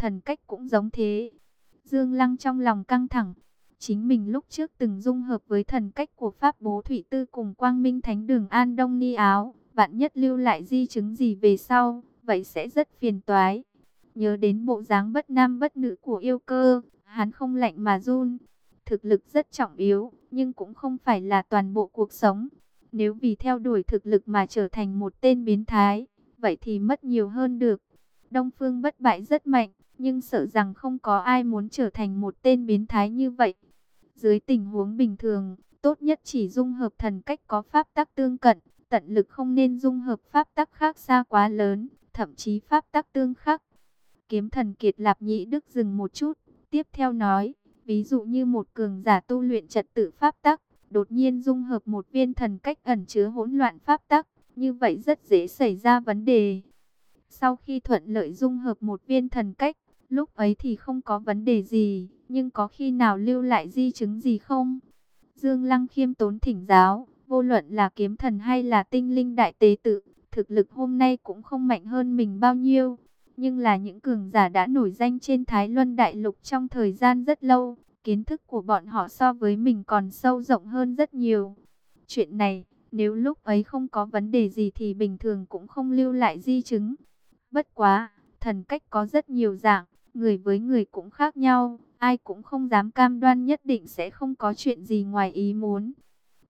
thần cách cũng giống thế. Dương Lăng trong lòng căng thẳng, chính mình lúc trước từng dung hợp với thần cách của Pháp Bố Thủy Tư cùng Quang Minh Thánh Đường An Đông Ni Áo, vạn nhất lưu lại di chứng gì về sau, vậy sẽ rất phiền toái. Nhớ đến bộ dáng bất nam bất nữ của yêu cơ, hắn không lạnh mà run. Thực lực rất trọng yếu, nhưng cũng không phải là toàn bộ cuộc sống. Nếu vì theo đuổi thực lực mà trở thành một tên biến thái, vậy thì mất nhiều hơn được. Đông Phương bất bại rất mạnh, nhưng sợ rằng không có ai muốn trở thành một tên biến thái như vậy. Dưới tình huống bình thường, tốt nhất chỉ dung hợp thần cách có pháp tắc tương cận, tận lực không nên dung hợp pháp tắc khác xa quá lớn, thậm chí pháp tắc tương khắc. Kiếm thần kiệt lạp nhĩ đức dừng một chút, tiếp theo nói, ví dụ như một cường giả tu luyện trật tự pháp tắc, đột nhiên dung hợp một viên thần cách ẩn chứa hỗn loạn pháp tắc, như vậy rất dễ xảy ra vấn đề. Sau khi thuận lợi dung hợp một viên thần cách, lúc ấy thì không có vấn đề gì, nhưng có khi nào lưu lại di chứng gì không? Dương Lăng khiêm tốn thỉnh giáo, vô luận là kiếm thần hay là tinh linh đại tế tự, thực lực hôm nay cũng không mạnh hơn mình bao nhiêu. Nhưng là những cường giả đã nổi danh trên Thái Luân Đại Lục trong thời gian rất lâu, kiến thức của bọn họ so với mình còn sâu rộng hơn rất nhiều. Chuyện này, nếu lúc ấy không có vấn đề gì thì bình thường cũng không lưu lại di chứng. Bất quá, thần cách có rất nhiều dạng, người với người cũng khác nhau, ai cũng không dám cam đoan nhất định sẽ không có chuyện gì ngoài ý muốn.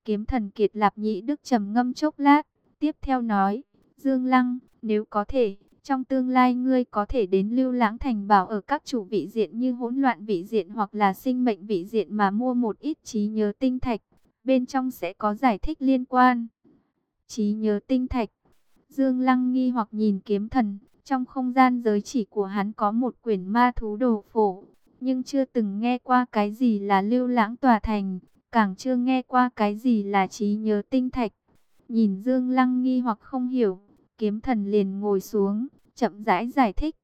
Kiếm thần kiệt lạp nhĩ đức trầm ngâm chốc lát, tiếp theo nói, Dương Lăng, nếu có thể, trong tương lai ngươi có thể đến lưu lãng thành bảo ở các chủ vị diện như hỗn loạn vị diện hoặc là sinh mệnh vị diện mà mua một ít trí nhớ tinh thạch. Bên trong sẽ có giải thích liên quan. Trí nhớ tinh thạch. Dương Lăng nghi hoặc nhìn kiếm thần. Trong không gian giới chỉ của hắn có một quyển ma thú đồ phổ. Nhưng chưa từng nghe qua cái gì là lưu lãng tòa thành. Càng chưa nghe qua cái gì là trí nhớ tinh thạch. Nhìn Dương Lăng nghi hoặc không hiểu. Kiếm thần liền ngồi xuống, chậm rãi giải thích.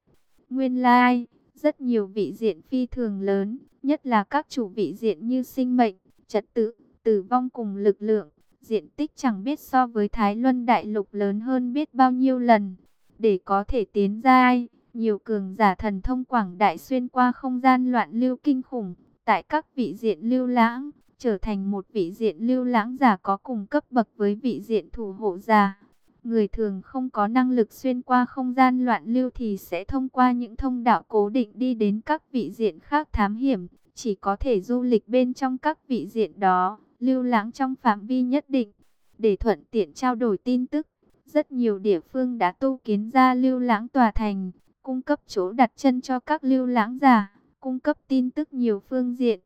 Nguyên lai, rất nhiều vị diện phi thường lớn, nhất là các chủ vị diện như sinh mệnh, trật tự, tử vong cùng lực lượng. Diện tích chẳng biết so với Thái Luân Đại Lục lớn hơn biết bao nhiêu lần. Để có thể tiến ra nhiều cường giả thần thông quảng đại xuyên qua không gian loạn lưu kinh khủng, tại các vị diện lưu lãng, trở thành một vị diện lưu lãng giả có cùng cấp bậc với vị diện thủ hộ giả. Người thường không có năng lực xuyên qua không gian loạn lưu thì sẽ thông qua những thông đạo cố định đi đến các vị diện khác thám hiểm, chỉ có thể du lịch bên trong các vị diện đó, lưu lãng trong phạm vi nhất định, để thuận tiện trao đổi tin tức. Rất nhiều địa phương đã tu kiến ra lưu lãng tòa thành, cung cấp chỗ đặt chân cho các lưu lãng giả, cung cấp tin tức nhiều phương diện.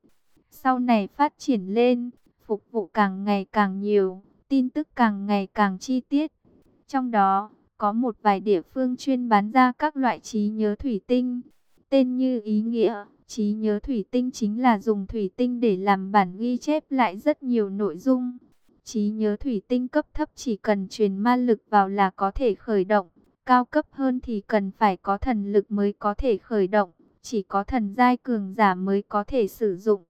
Sau này phát triển lên, phục vụ càng ngày càng nhiều, tin tức càng ngày càng chi tiết. Trong đó, có một vài địa phương chuyên bán ra các loại trí nhớ thủy tinh. Tên như ý nghĩa, trí nhớ thủy tinh chính là dùng thủy tinh để làm bản ghi chép lại rất nhiều nội dung. Trí nhớ thủy tinh cấp thấp chỉ cần truyền ma lực vào là có thể khởi động. Cao cấp hơn thì cần phải có thần lực mới có thể khởi động. Chỉ có thần giai cường giả mới có thể sử dụng.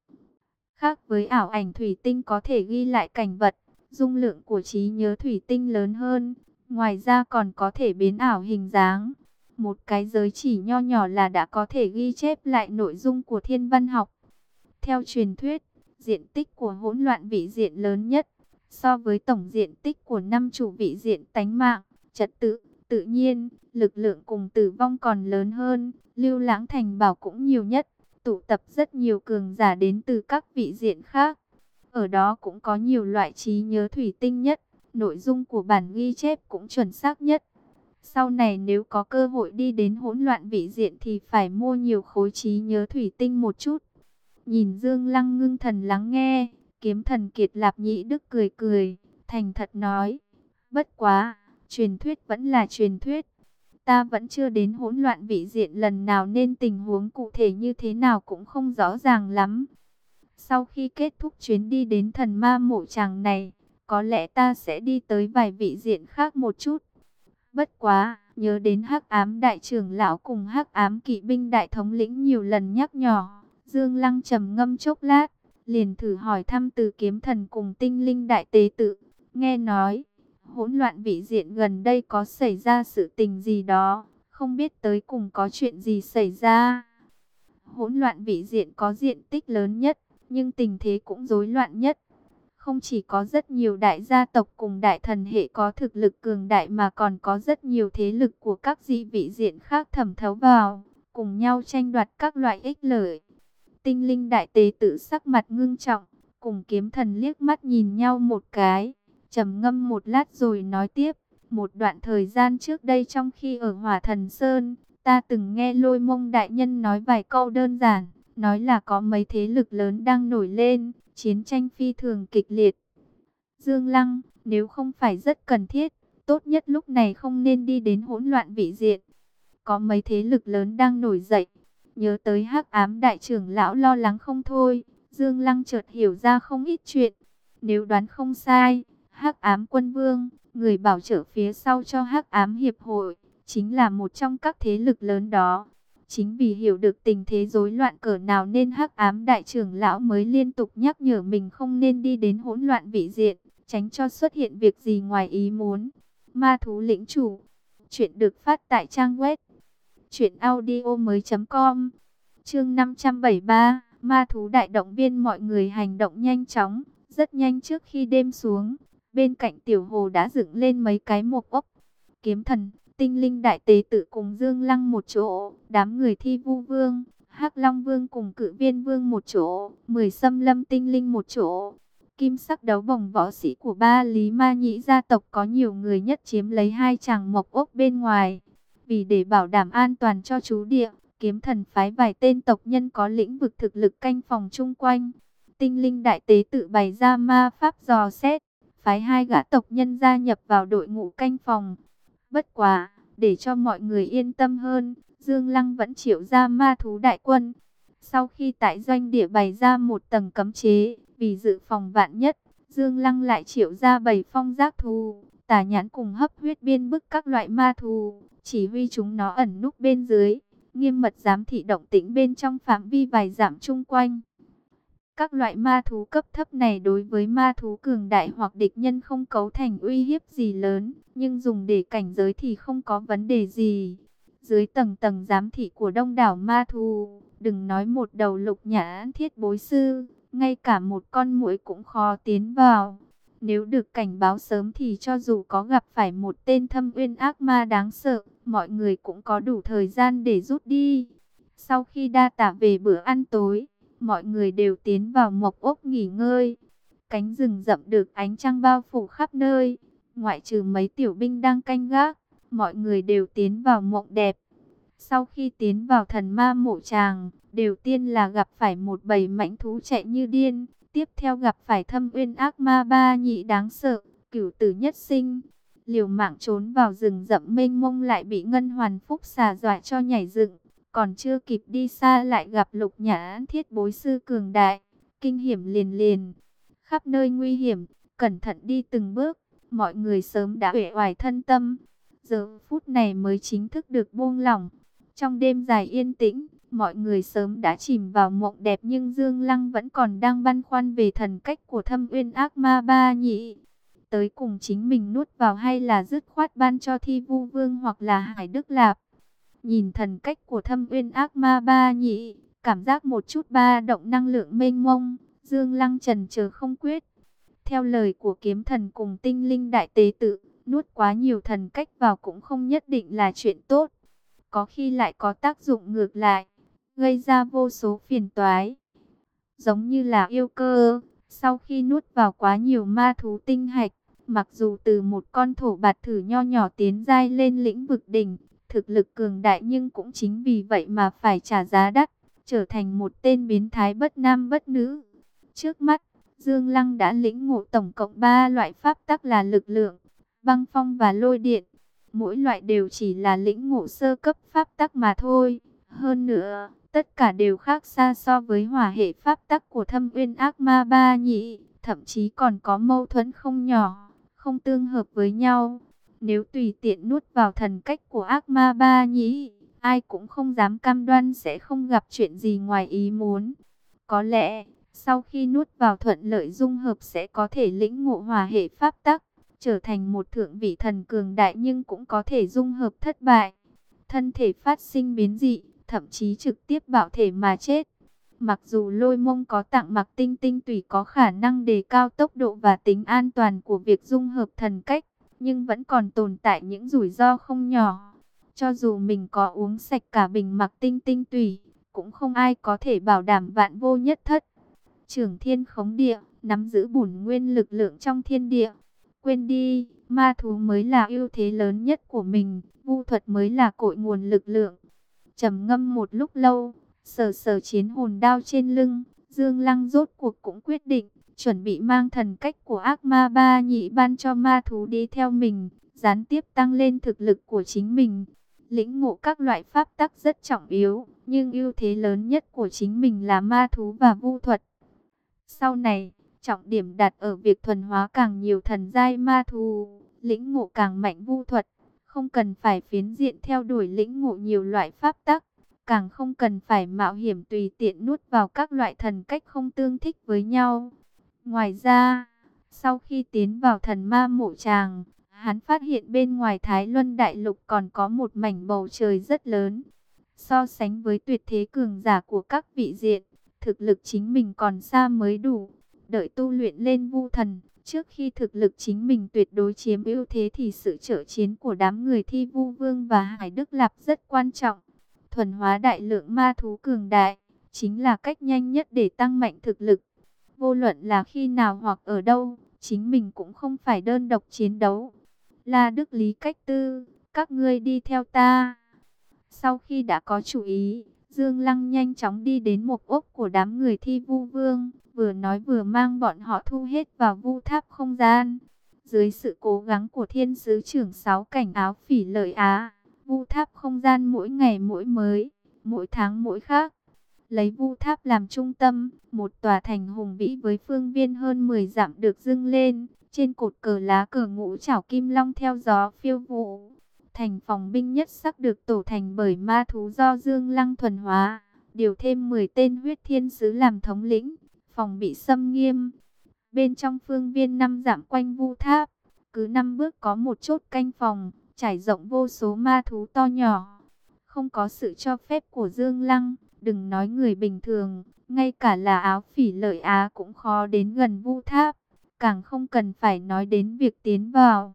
Khác với ảo ảnh thủy tinh có thể ghi lại cảnh vật, dung lượng của trí nhớ thủy tinh lớn hơn, Ngoài ra còn có thể biến ảo hình dáng. Một cái giới chỉ nho nhỏ là đã có thể ghi chép lại nội dung của thiên văn học. Theo truyền thuyết, diện tích của hỗn loạn vị diện lớn nhất, so với tổng diện tích của năm chủ vị diện tánh mạng, trật tự, tự nhiên, lực lượng cùng tử vong còn lớn hơn, lưu lãng thành bảo cũng nhiều nhất, tụ tập rất nhiều cường giả đến từ các vị diện khác. Ở đó cũng có nhiều loại trí nhớ thủy tinh nhất, nội dung của bản ghi chép cũng chuẩn xác nhất. Sau này nếu có cơ hội đi đến hỗn loạn vị diện thì phải mua nhiều khối trí nhớ thủy tinh một chút. Nhìn Dương Lăng ngưng thần lắng nghe, kiếm thần kiệt lạp nhĩ đức cười cười, thành thật nói. Bất quá, truyền thuyết vẫn là truyền thuyết. Ta vẫn chưa đến hỗn loạn vị diện lần nào nên tình huống cụ thể như thế nào cũng không rõ ràng lắm. Sau khi kết thúc chuyến đi đến thần ma mộ tràng này, có lẽ ta sẽ đi tới vài vị diện khác một chút. Bất quá, nhớ đến hắc ám đại trưởng lão cùng hắc ám kỵ binh đại thống lĩnh nhiều lần nhắc nhỏ. Dương Lăng trầm ngâm chốc lát, liền thử hỏi thăm từ kiếm thần cùng tinh linh đại tế tự. Nghe nói, hỗn loạn vị diện gần đây có xảy ra sự tình gì đó, không biết tới cùng có chuyện gì xảy ra. Hỗn loạn vị diện có diện tích lớn nhất, nhưng tình thế cũng rối loạn nhất. Không chỉ có rất nhiều đại gia tộc cùng đại thần hệ có thực lực cường đại mà còn có rất nhiều thế lực của các dị vị diện khác thẩm thấu vào, cùng nhau tranh đoạt các loại ích lợi. Tinh linh đại tế tự sắc mặt ngưng trọng, cùng kiếm thần liếc mắt nhìn nhau một cái, trầm ngâm một lát rồi nói tiếp. Một đoạn thời gian trước đây trong khi ở Hỏa Thần Sơn, ta từng nghe lôi mông đại nhân nói vài câu đơn giản, nói là có mấy thế lực lớn đang nổi lên, chiến tranh phi thường kịch liệt. Dương Lăng, nếu không phải rất cần thiết, tốt nhất lúc này không nên đi đến hỗn loạn vị diện. Có mấy thế lực lớn đang nổi dậy, nhớ tới hắc ám đại trưởng lão lo lắng không thôi, Dương Lăng chợt hiểu ra không ít chuyện. Nếu đoán không sai, hắc ám quân vương, người bảo trợ phía sau cho hắc ám hiệp hội, chính là một trong các thế lực lớn đó. Chính vì hiểu được tình thế rối loạn cỡ nào nên hắc ám đại trưởng lão mới liên tục nhắc nhở mình không nên đi đến hỗn loạn vị diện, tránh cho xuất hiện việc gì ngoài ý muốn. Ma thú lĩnh chủ, chuyện được phát tại trang web truyệnaudiomoi.com. Chương 573, ma thú đại động viên mọi người hành động nhanh chóng, rất nhanh trước khi đêm xuống, bên cạnh tiểu hồ đã dựng lên mấy cái mộc ốc. Kiếm thần, tinh linh đại tế tự cùng Dương Lăng một chỗ, đám người thi vu vương, hắc Long vương cùng cự viên vương một chỗ, mười xâm lâm tinh linh một chỗ. Kim sắc đấu bồng võ sĩ của ba Lý Ma Nhĩ gia tộc có nhiều người nhất chiếm lấy hai chàng mộc ốc bên ngoài. Vì để bảo đảm an toàn cho chú địa, kiếm thần phái vài tên tộc nhân có lĩnh vực thực lực canh phòng chung quanh. Tinh linh đại tế tự bày ra ma pháp dò xét, phái hai gã tộc nhân gia nhập vào đội ngũ canh phòng. Bất quá, để cho mọi người yên tâm hơn, Dương Lăng vẫn triệu ra ma thú đại quân. Sau khi tại doanh địa bày ra một tầng cấm chế, vì dự phòng vạn nhất, Dương Lăng lại triệu ra bảy phong giác thù, tả nhãn cùng hấp huyết biên bức các loại ma thù, chỉ huy chúng nó ẩn núp bên dưới, nghiêm mật giám thị động tĩnh bên trong phạm vi vài giảm chung quanh. Các loại ma thú cấp thấp này đối với ma thú cường đại hoặc địch nhân không cấu thành uy hiếp gì lớn, nhưng dùng để cảnh giới thì không có vấn đề gì. Dưới tầng tầng giám thị của đông đảo ma thú, đừng nói một đầu lục nhã thiết bối sư, ngay cả một con muỗi cũng khó tiến vào. Nếu được cảnh báo sớm thì cho dù có gặp phải một tên thâm uyên ác ma đáng sợ, mọi người cũng có đủ thời gian để rút đi. Sau khi đa tả về bữa ăn tối, mọi người đều tiến vào mộc ốc nghỉ ngơi. Cánh rừng rậm được ánh trăng bao phủ khắp nơi, ngoại trừ mấy tiểu binh đang canh gác, mọi người đều tiến vào mộng đẹp. Sau khi tiến vào thần ma mộ tràng, đều tiên là gặp phải một bầy mãnh thú chạy như điên, tiếp theo gặp phải thâm uyên ác ma ba nhị đáng sợ, cửu tử nhất sinh. Liều mạng trốn vào rừng rậm mênh mông lại bị ngân hoàn phúc xà dọa cho nhảy dựng, còn chưa kịp đi xa lại gặp lục nhã thiết bối sư cường đại, kinh hiểm liền liền. Khắp nơi nguy hiểm, cẩn thận đi từng bước, mọi người sớm đã uể oải thân tâm. Giờ phút này mới chính thức được buông lỏng. Trong đêm dài yên tĩnh, mọi người sớm đã chìm vào mộng đẹp nhưng Dương Lăng vẫn còn đang băn khoăn về thần cách của thâm uyên ác ma ba nhị. Tới cùng chính mình nuốt vào hay là dứt khoát ban cho thi vu vương hoặc là hải đức lạp. Nhìn thần cách của thâm uyên ác ma ba nhị, cảm giác một chút ba động năng lượng mênh mông, Dương Lăng trần chờ không quyết. Theo lời của kiếm thần cùng tinh linh đại tế tự, nuốt quá nhiều thần cách vào cũng không nhất định là chuyện tốt. Có khi lại có tác dụng ngược lại, gây ra vô số phiền toái. Giống như là yêu cơ, sau khi nuốt vào quá nhiều ma thú tinh hạch, mặc dù từ một con thổ bạt thử nho nhỏ tiến dai lên lĩnh vực đỉnh, thực lực cường đại nhưng cũng chính vì vậy mà phải trả giá đắt, trở thành một tên biến thái bất nam bất nữ. Trước mắt, Dương Lăng đã lĩnh ngộ tổng cộng 3 loại pháp tắc là lực lượng, băng phong và lôi điện. Mỗi loại đều chỉ là lĩnh ngộ sơ cấp pháp tắc mà thôi. Hơn nữa, tất cả đều khác xa so với hỏa hệ pháp tắc của thâm uyên ác ma ba nhị, thậm chí còn có mâu thuẫn không nhỏ, không tương hợp với nhau. Nếu tùy tiện nuốt vào thần cách của ác ma ba nhị, ai cũng không dám cam đoan sẽ không gặp chuyện gì ngoài ý muốn. Có lẽ, sau khi nuốt vào thuận lợi dung hợp sẽ có thể lĩnh ngộ hòa hệ pháp tắc, trở thành một thượng vị thần cường đại nhưng cũng có thể dung hợp thất bại. thân thể phát sinh biến dị, thậm chí trực tiếp bạo thể mà chết. Mặc dù lôi mông có tặng mặc tinh tinh tùy có khả năng đề cao tốc độ và tính an toàn của việc dung hợp thần cách, nhưng vẫn còn tồn tại những rủi ro không nhỏ. Cho dù mình có uống sạch cả bình mặc tinh tinh tùy, cũng không ai có thể bảo đảm vạn vô nhất thất. Trưởng thiên khống địa, nắm giữ bổn nguyên lực lượng trong thiên địa. Quên đi, ma thú mới là ưu thế lớn nhất của mình, vu thuật mới là cội nguồn lực lượng trầm ngâm một lúc lâu, sờ sờ chiến hồn đao trên lưng, Dương Lăng rốt cuộc cũng quyết định, chuẩn bị mang thần cách của ác ma ba nhị ban cho ma thú đi theo mình, gián tiếp tăng lên thực lực của chính mình. Lĩnh ngộ các loại pháp tắc rất trọng yếu, nhưng ưu thế lớn nhất của chính mình là ma thú và vu thuật. Sau này, trọng điểm đặt ở việc thuần hóa càng nhiều thần giai ma thú, lĩnh ngộ càng mạnh vu thuật, không cần phải phiến diện theo đuổi lĩnh ngộ nhiều loại pháp tắc, càng không cần phải mạo hiểm tùy tiện nuốt vào các loại thần cách không tương thích với nhau. Ngoài ra, sau khi tiến vào thần ma mộ tràng, hắn phát hiện bên ngoài Thái Luân Đại Lục còn có một mảnh bầu trời rất lớn. So sánh với tuyệt thế cường giả của các vị diện, thực lực chính mình còn xa mới đủ. Đợi tu luyện lên vu thần, trước khi thực lực chính mình tuyệt đối chiếm ưu thế thì sự trợ chiến của đám người thi vu vương và Hải Đức Lạp rất quan trọng. Thuần hóa đại lượng ma thú cường đại, chính là cách nhanh nhất để tăng mạnh thực lực. Vô luận là khi nào hoặc ở đâu, chính mình cũng không phải đơn độc chiến đấu. La Đức Lý cách tư, các ngươi đi theo ta. Sau khi đã có chủ ý, Dương Lăng nhanh chóng đi đến một ốc của đám người thi vu vương, vừa nói vừa mang bọn họ thu hết vào vu tháp không gian. Dưới sự cố gắng của thiên sứ trưởng sáu cảnh áo phỉ lợi Á, vu tháp không gian mỗi ngày mỗi mới, mỗi tháng mỗi khác. Lấy vu tháp làm trung tâm, một tòa thành hùng vĩ với phương viên hơn 10 dặm được dưng lên, trên cột cờ lá cờ ngũ chảo kim long theo gió phiêu vụ. Thành phòng binh nhất sắc được tổ thành bởi ma thú do Dương Lăng thuần hóa, điều thêm 10 tên huyết thiên sứ làm thống lĩnh, phòng bị xâm nghiêm. Bên trong phương viên năm dặm quanh vu tháp, cứ năm bước có một chốt canh phòng, trải rộng vô số ma thú to nhỏ. Không có sự cho phép của Dương Lăng, đừng nói người bình thường, ngay cả là áo phỉ lợi Á cũng khó đến gần vu tháp, càng không cần phải nói đến việc tiến vào.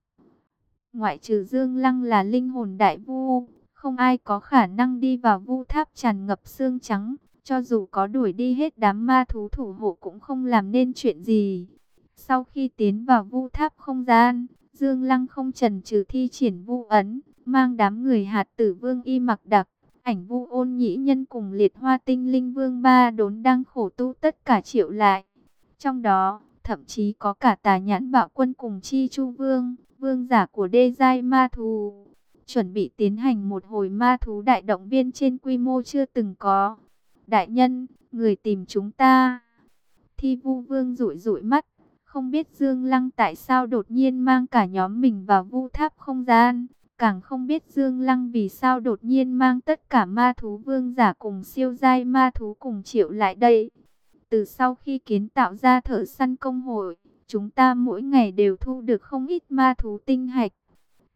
Ngoại trừ Dương Lăng là linh hồn đại vu, không ai có khả năng đi vào vu tháp tràn ngập xương trắng, cho dù có đuổi đi hết đám ma thú thủ hộ cũng không làm nên chuyện gì. Sau khi tiến vào vu tháp không gian, Dương Lăng không trần trừ thi triển vu ấn, mang đám người hạt tử vương y mặc đặc, ảnh vu ôn nhĩ nhân cùng liệt hoa tinh linh vương ba đốn đang khổ tu tất cả triệu lại. Trong đó, thậm chí có cả tà nhãn bạo quân cùng chi chu vương, vương giả của đê giai ma thú. Chuẩn bị tiến hành một hồi ma thú đại động viên trên quy mô chưa từng có. Đại nhân, người tìm chúng ta. Thi vu vương rụi rụi mắt, không biết Dương Lăng tại sao đột nhiên mang cả nhóm mình vào vu tháp không gian. Càng không biết Dương Lăng vì sao đột nhiên mang tất cả ma thú vương giả cùng siêu giai ma thú cùng triệu lại đây. Từ sau khi kiến tạo ra thợ săn công hội, chúng ta mỗi ngày đều thu được không ít ma thú tinh hạch.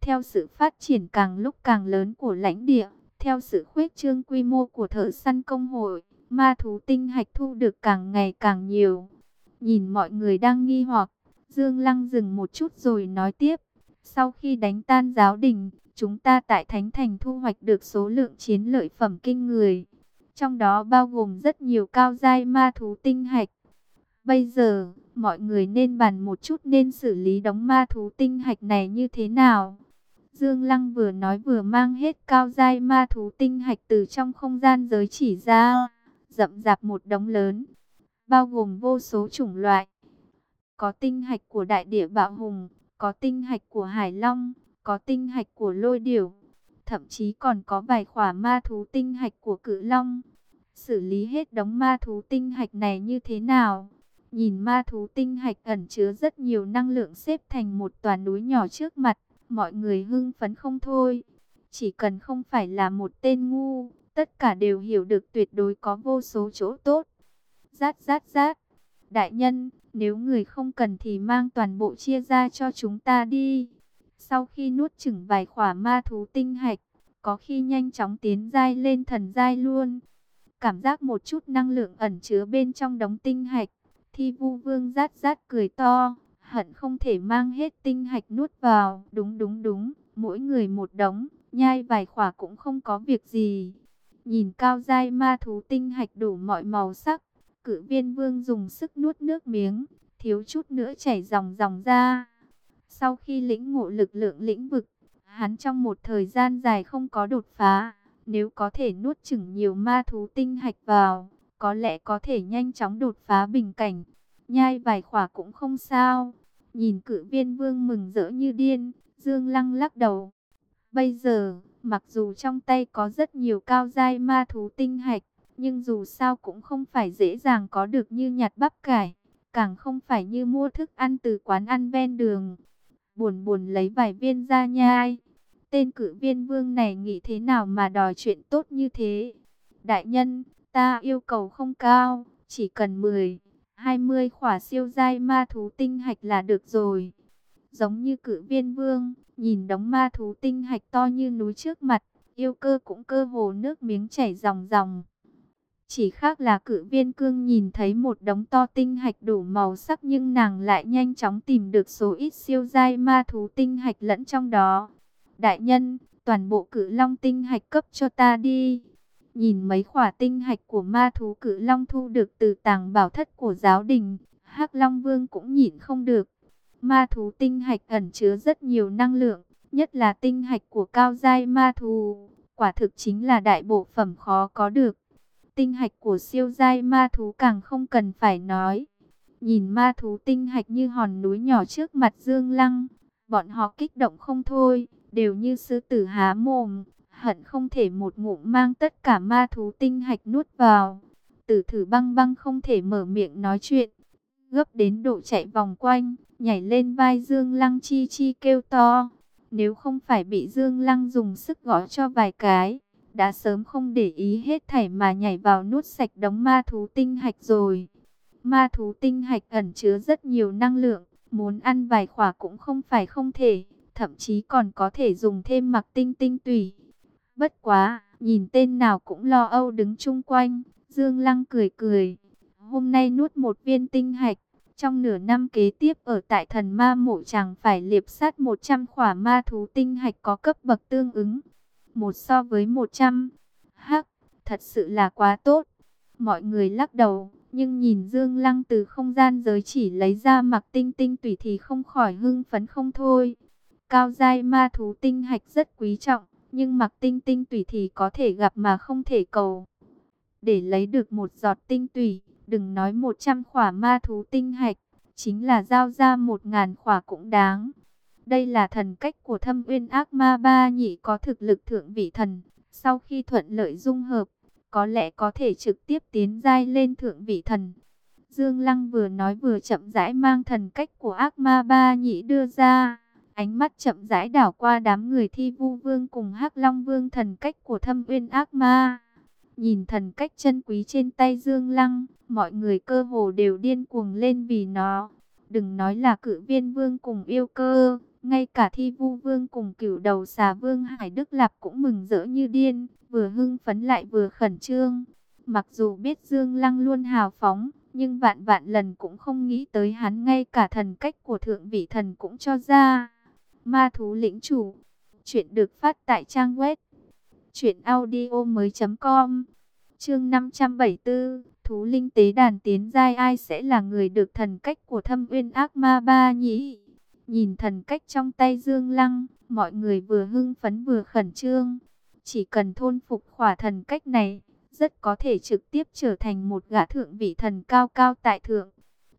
Theo sự phát triển càng lúc càng lớn của lãnh địa, theo sự khuếch trương quy mô của thợ săn công hội, ma thú tinh hạch thu được càng ngày càng nhiều. Nhìn mọi người đang nghi hoặc, Dương Lăng dừng một chút rồi nói tiếp. Sau khi đánh tan giáo đình, chúng ta tại Thánh Thành thu hoạch được số lượng chiến lợi phẩm kinh người. Trong đó bao gồm rất nhiều cao giai ma thú tinh hạch. Bây giờ, mọi người nên bàn một chút nên xử lý đống ma thú tinh hạch này như thế nào. Dương Lăng vừa nói vừa mang hết cao giai ma thú tinh hạch từ trong không gian giới chỉ ra, rậm rạp một đống lớn, bao gồm vô số chủng loại. Có tinh hạch của đại địa bạo hùng, có tinh hạch của hải long, có tinh hạch của lôi điểu, thậm chí còn có vài khỏa ma thú tinh hạch của cự long. Xử lý hết đống ma thú tinh hạch này như thế nào? Nhìn ma thú tinh hạch ẩn chứa rất nhiều năng lượng xếp thành một tòa núi nhỏ trước mặt, mọi người hưng phấn không thôi. Chỉ cần không phải là một tên ngu, tất cả đều hiểu được tuyệt đối có vô số chỗ tốt. Rát rát rát, đại nhân, nếu người không cần thì mang toàn bộ chia ra cho chúng ta đi. Sau khi nuốt chửng vài khỏa ma thú tinh hạch, có khi nhanh chóng tiến giai lên thần giai luôn. Cảm giác một chút năng lượng ẩn chứa bên trong đống tinh hạch, thi vu vương rát rát cười to, hận không thể mang hết tinh hạch nuốt vào. Đúng đúng đúng, mỗi người một đống, nhai vài khỏa cũng không có việc gì. Nhìn cao giai ma thú tinh hạch đủ mọi màu sắc, cử viên vương dùng sức nuốt nước miếng, thiếu chút nữa chảy dòng dòng ra. Sau khi lĩnh ngộ lực lượng lĩnh vực, hắn trong một thời gian dài không có đột phá. Nếu có thể nuốt chửng nhiều ma thú tinh hạch vào, có lẽ có thể nhanh chóng đột phá bình cảnh. Nhai vài khỏa cũng không sao. Nhìn cử viên vương mừng rỡ như điên, Dương Lăng lắc đầu. Bây giờ, mặc dù trong tay có rất nhiều cao giai ma thú tinh hạch, nhưng dù sao cũng không phải dễ dàng có được như nhặt bắp cải, càng không phải như mua thức ăn từ quán ăn ven đường. Buồn buồn lấy vài viên ra nhai. Tên cử viên vương này nghĩ thế nào mà đòi chuyện tốt như thế? Đại nhân, ta yêu cầu không cao, chỉ cần 10, 20 khỏa siêu giai ma thú tinh hạch là được rồi. Giống như cử viên vương, nhìn đống ma thú tinh hạch to như núi trước mặt, yêu cơ cũng cơ hồ nước miếng chảy ròng ròng. Chỉ khác là cử viên cương nhìn thấy một đống to tinh hạch đủ màu sắc nhưng nàng lại nhanh chóng tìm được số ít siêu giai ma thú tinh hạch lẫn trong đó. Đại nhân, toàn bộ cử long tinh hạch cấp cho ta đi. Nhìn mấy khỏa tinh hạch của ma thú cử long thu được từ tàng bảo thất của giáo đình, hắc Long Vương cũng nhịn không được. Ma thú tinh hạch ẩn chứa rất nhiều năng lượng, nhất là tinh hạch của cao giai ma thú, quả thực chính là đại bộ phẩm khó có được. Tinh hạch của siêu giai ma thú càng không cần phải nói. Nhìn ma thú tinh hạch như hòn núi nhỏ trước mặt Dương Lăng, bọn họ kích động không thôi, đều như sư tử há mồm, hận không thể một ngụm mang tất cả ma thú tinh hạch nuốt vào. Tử thử băng băng không thể mở miệng nói chuyện, gấp đến độ chạy vòng quanh, nhảy lên vai Dương Lăng chi chi kêu to. Nếu không phải bị Dương Lăng dùng sức gõ cho vài cái, đã sớm không để ý hết thảy mà nhảy vào nuốt sạch đống ma thú tinh hạch rồi. Ma thú tinh hạch ẩn chứa rất nhiều năng lượng, muốn ăn vài khỏa cũng không phải không thể, thậm chí còn có thể dùng thêm mặc tinh tinh tùy. Bất quá, nhìn tên nào cũng lo âu đứng chung quanh, Dương Lăng cười cười. Hôm nay nuốt một viên tinh hạch, trong nửa năm kế tiếp ở tại thần ma mộ chẳng phải liệp sát 100 khỏa ma thú tinh hạch có cấp bậc tương ứng. Một so với 100. Hắc, thật sự là quá tốt. Mọi người lắc đầu, nhưng nhìn Dương Lăng từ không gian giới chỉ lấy ra mặc tinh tinh tùy thì không khỏi hưng phấn không thôi. Cao giai ma thú tinh hạch rất quý trọng, nhưng mặc tinh tinh tùy thì có thể gặp mà không thể cầu. Để lấy được một giọt tinh tùy, đừng nói 100 khỏa ma thú tinh hạch, chính là giao ra một ngàn khỏa cũng đáng. Đây là thần cách của thâm uyên ác ma ba nhị có thực lực thượng vị thần. Sau khi thuận lợi dung hợp, có lẽ có thể trực tiếp tiến giai lên thượng vị thần. Dương Lăng vừa nói vừa chậm rãi mang thần cách của ác ma ba nhị đưa ra. Ánh mắt chậm rãi đảo qua đám người thi vu vương cùng hắc long vương thần cách của thâm uyên ác ma. Nhìn thần cách chân quý trên tay Dương Lăng, mọi người cơ hồ đều điên cuồng lên vì nó. Đừng nói là cử viên vương cùng yêu cơ, ngay cả thi vu vương cùng cửu đầu xà vương Hải Đức Lạp cũng mừng rỡ như điên, vừa hưng phấn lại vừa khẩn trương. Mặc dù biết Dương Lăng luôn hào phóng, nhưng vạn vạn lần cũng không nghĩ tới hắn ngay cả thần cách của thượng vị thần cũng cho ra. Ma thú lĩnh chủ. Chuyện được phát tại trang web. Chuyện audio mới com. Chương 574. Thú linh tế đàn tiến giai ai sẽ là người được thần cách của thâm uyên ác ma ba nhỉ? Nhìn thần cách trong tay Dương Lăng, mọi người vừa hưng phấn vừa khẩn trương. Chỉ cần thôn phục khỏa thần cách này, rất có thể trực tiếp trở thành một gã thượng vị thần cao cao tại thượng.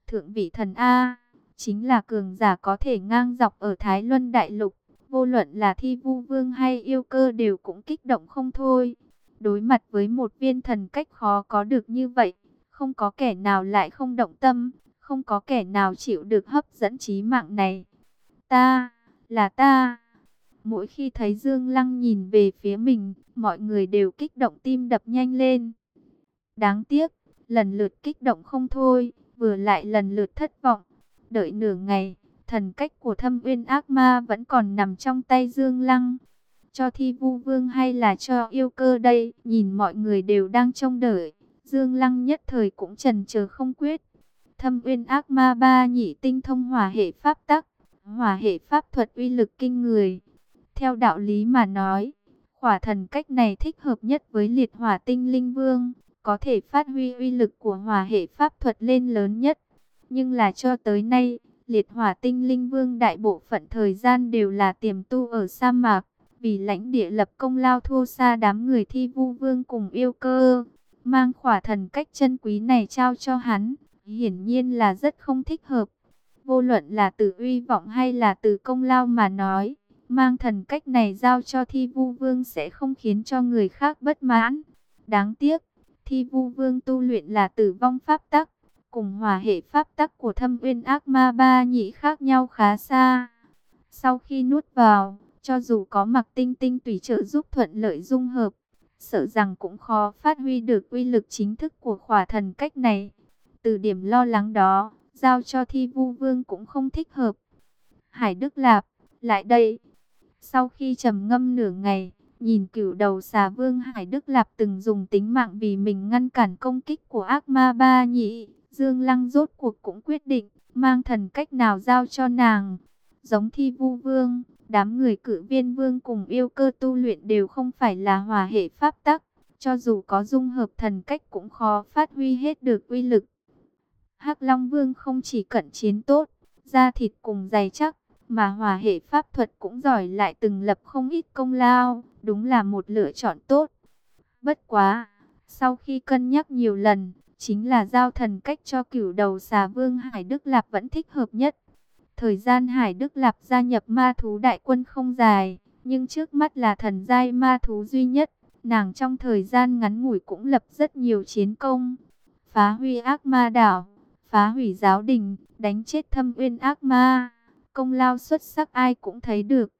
Thượng vị thần A chính là cường giả có thể ngang dọc ở Thái Luân Đại Lục. Vô luận là thi vu vương hay yêu cơ đều cũng kích động không thôi. Đối mặt với một viên thần cách khó có được như vậy, không có kẻ nào lại không động tâm, không có kẻ nào chịu được hấp dẫn trí mạng này. Ta, là ta. Mỗi khi thấy Dương Lăng nhìn về phía mình, mọi người đều kích động tim đập nhanh lên. Đáng tiếc, lần lượt kích động không thôi, vừa lại lần lượt thất vọng. Đợi nửa ngày, thần cách của thâm uyên ác ma vẫn còn nằm trong tay Dương Lăng. cho thi vu vương hay là cho yêu cơ đây? Nhìn mọi người đều đang trông đợi. Dương Lăng nhất thời cũng trần chờ không quyết. Thâm uyên ác ma ba nhị tinh thông hỏa hệ pháp tắc. Hỏa hệ pháp thuật uy lực kinh người. Theo đạo lý mà nói, hỏa thần cách này thích hợp nhất với liệt hỏa tinh linh vương. Có thể phát huy uy lực của hỏa hệ pháp thuật lên lớn nhất. Nhưng là cho tới nay, liệt hỏa tinh linh vương đại bộ phận thời gian đều là tiềm tu ở sa mạc. Vì lãnh địa lập công lao thua xa đám người thi vu vương cùng yêu cơ. Mang khỏa thần cách chân quý này trao cho hắn, hiển nhiên là rất không thích hợp. Vô luận là từ uy vọng hay là từ công lao mà nói, mang thần cách này giao cho thi vu vương sẽ không khiến cho người khác bất mãn. Đáng tiếc, thi vu vương tu luyện là tử vong pháp tắc, cùng hòa hệ pháp tắc của thâm uyên ác ma ba nhị khác nhau khá xa. Sau khi nuốt vào, cho dù có mặc tinh tinh tùy trợ giúp thuận lợi dung hợp, sợ rằng cũng khó phát huy được uy lực chính thức của khỏa thần cách này. Từ điểm lo lắng đó, giao cho thi vu vương cũng không thích hợp. Hải Đức Lạp, lại đây. Sau khi trầm ngâm nửa ngày, nhìn cửu đầu xà vương Hải Đức Lạp từng dùng tính mạng vì mình ngăn cản công kích của ác ma ba nhị. Dương Lăng rốt cuộc cũng quyết định, mang thần cách nào giao cho nàng. Giống thi vu vương, đám người cử viên vương cùng yêu cơ tu luyện đều không phải là hòa hệ pháp tắc. Cho dù có dung hợp thần cách cũng khó phát huy hết được uy lực. hắc Long Vương không chỉ cận chiến tốt, da thịt cùng dày chắc, mà hòa hệ pháp thuật cũng giỏi lại từng lập không ít công lao, đúng là một lựa chọn tốt. Bất quá, sau khi cân nhắc nhiều lần, chính là giao thần cách cho cửu đầu xà vương Hải Đức Lạp vẫn thích hợp nhất. Thời gian Hải Đức Lạp gia nhập ma thú đại quân không dài, nhưng trước mắt là thần giai ma thú duy nhất. Nàng trong thời gian ngắn ngủi cũng lập rất nhiều chiến công. Phá huy ác ma đảo, phá hủy giáo đình, đánh chết thâm uyên ác ma. Công lao xuất sắc ai cũng thấy được.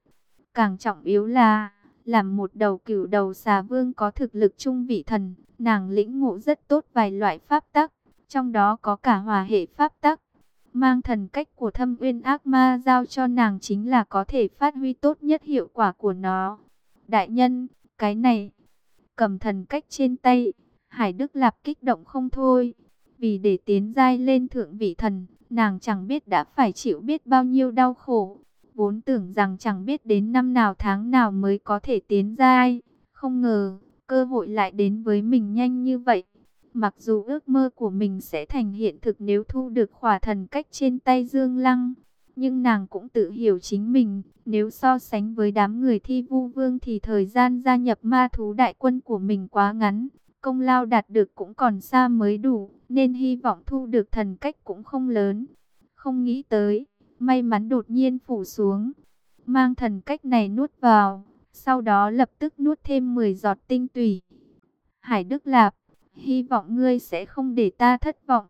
Càng trọng yếu là, làm một đầu cửu đầu xà vương có thực lực trung vị thần, nàng lĩnh ngộ rất tốt vài loại pháp tắc, trong đó có cả hòa hệ pháp tắc. Mang thần cách của thâm uyên ác ma giao cho nàng chính là có thể phát huy tốt nhất hiệu quả của nó. Đại nhân, cái này, cầm thần cách trên tay, Hải Đức Lạp kích động không thôi. Vì để tiến giai lên thượng vị thần, nàng chẳng biết đã phải chịu biết bao nhiêu đau khổ. Vốn tưởng rằng chẳng biết đến năm nào tháng nào mới có thể tiến giai. Không ngờ, cơ hội lại đến với mình nhanh như vậy. Mặc dù ước mơ của mình sẽ thành hiện thực nếu thu được khỏa thần cách trên tay Dương Lăng, nhưng nàng cũng tự hiểu chính mình, nếu so sánh với đám người thi vu vương thì thời gian gia nhập ma thú đại quân của mình quá ngắn, công lao đạt được cũng còn xa mới đủ, nên hy vọng thu được thần cách cũng không lớn. Không nghĩ tới, may mắn đột nhiên phủ xuống, mang thần cách này nuốt vào, sau đó lập tức nuốt thêm 10 giọt tinh tủy. Hải Đức Lạp hy vọng ngươi sẽ không để ta thất vọng.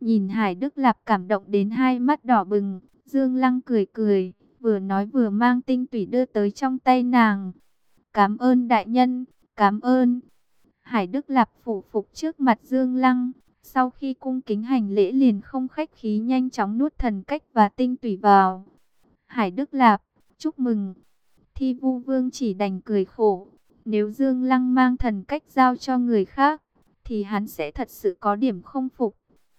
Nhìn Hải Đức Lạp cảm động đến hai mắt đỏ bừng, Dương Lăng cười cười, vừa nói vừa mang tinh tủy đưa tới trong tay nàng. Cảm ơn đại nhân, cảm ơn. Hải Đức Lạp phủ phục trước mặt Dương Lăng, sau khi cung kính hành lễ liền không khách khí nhanh chóng nuốt thần cách và tinh tủy vào. Hải Đức Lạp, chúc mừng. Thi vu vương chỉ đành cười khổ, nếu Dương Lăng mang thần cách giao cho người khác, thì hắn sẽ thật sự có điểm không phục.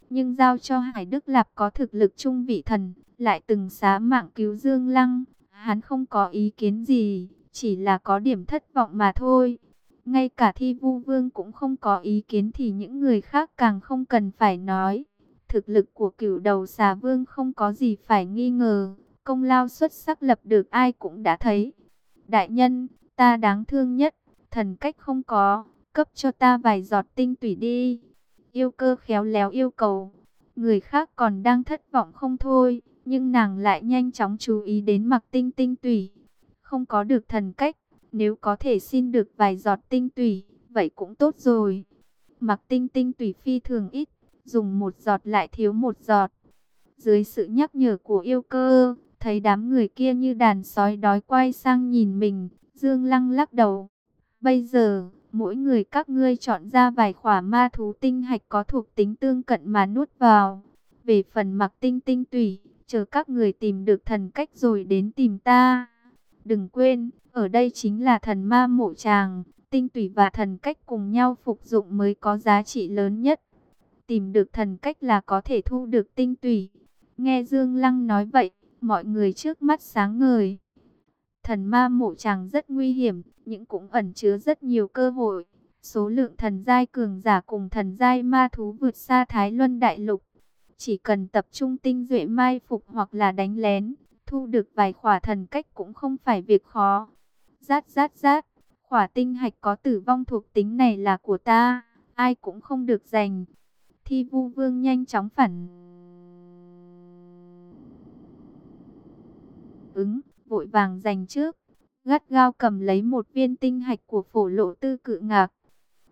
Nhưng giao cho Hải Đức Lạp có thực lực trung vị thần, lại từng xá mạng cứu Dương Lăng, hắn không có ý kiến gì, chỉ là có điểm thất vọng mà thôi. Ngay cả thi vu vương cũng không có ý kiến thì những người khác càng không cần phải nói. Thực lực của cửu đầu xà vương không có gì phải nghi ngờ, công lao xuất sắc lập được ai cũng đã thấy. Đại nhân, ta đáng thương nhất, thần cách không có, cấp cho ta vài giọt tinh tủy đi. Yêu cơ khéo léo yêu cầu. Người khác còn đang thất vọng không thôi, nhưng nàng lại nhanh chóng chú ý đến mặc tinh tinh tủy. Không có được thần cách, nếu có thể xin được vài giọt tinh tủy, vậy cũng tốt rồi. Mặc tinh tinh tủy phi thường ít, dùng một giọt lại thiếu một giọt. Dưới sự nhắc nhở của yêu cơ, thấy đám người kia như đàn sói đói quay sang nhìn mình, Dương Lăng lắc đầu. Bây giờ, mỗi người các ngươi chọn ra vài khỏa ma thú tinh hạch có thuộc tính tương cận mà nuốt vào. Về phần mặc tinh tinh tủy, chờ các người tìm được thần cách rồi đến tìm ta. Đừng quên, ở đây chính là thần ma mộ tràng, tinh tủy và thần cách cùng nhau phục dụng mới có giá trị lớn nhất. Tìm được thần cách là có thể thu được tinh tủy. Nghe Dương Lăng nói vậy, mọi người trước mắt sáng ngời. Thần ma mộ tràng rất nguy hiểm, nhưng cũng ẩn chứa rất nhiều cơ hội. Số lượng thần giai cường giả cùng thần giai ma thú vượt xa Thái Luân Đại Lục. Chỉ cần tập trung tinh duệ mai phục hoặc là đánh lén, thu được vài khỏa thần cách cũng không phải việc khó. Rát rát rát, khỏa tinh hạch có tử vong thuộc tính này là của ta, ai cũng không được giành. Thi vu vương nhanh chóng phản ứng, vội vàng giành trước. Gắt gao cầm lấy một viên tinh hạch của phổ lộ tư cự ngạc.